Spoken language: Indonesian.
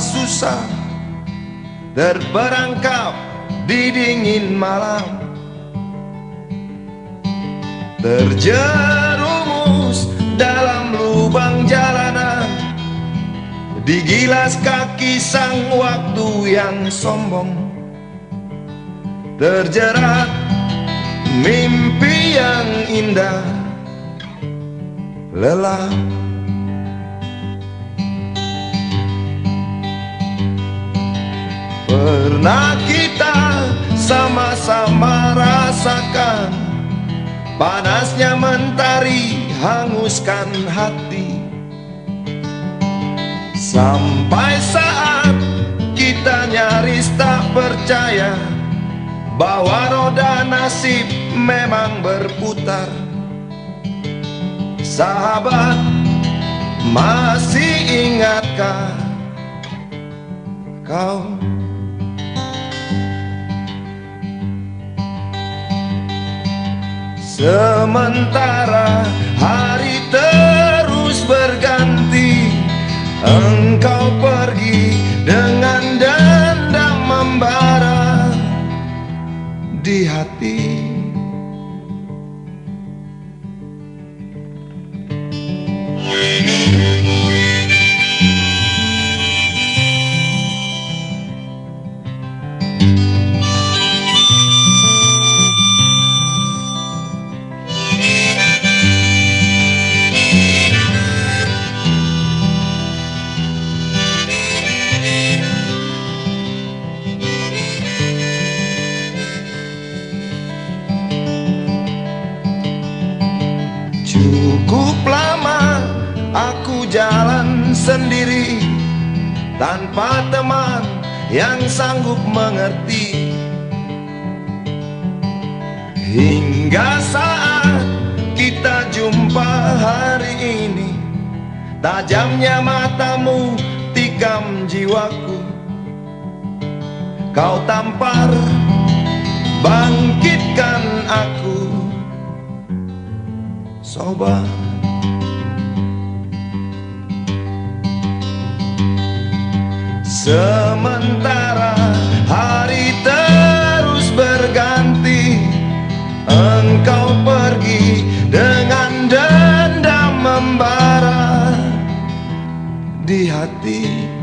susah Terperangkap di dingin malam. Terjerumus dalam lubang jalanan Digilas kaki sang waktu yang sombong. Terjerat mimpi yang indah Lelah Pernah kita sama-sama rasakan Panasnya mentari hanguskan hati. Sampai saat kita nyaris tak percaya Bahwa roda nasib memang berputar. Sahabat masih ingatkah kau Sementara hari terus berganti Engkau Cukup lama aku jalan sendiri Tanpa teman yang sanggup mengerti. Hingga saat kita jumpa hari ini Tajamnya matamu tikam jiwaku. Kau tampar bangkitkan sobat Sementara hari terus berganti Engkau pergi dengan dendam membara di hati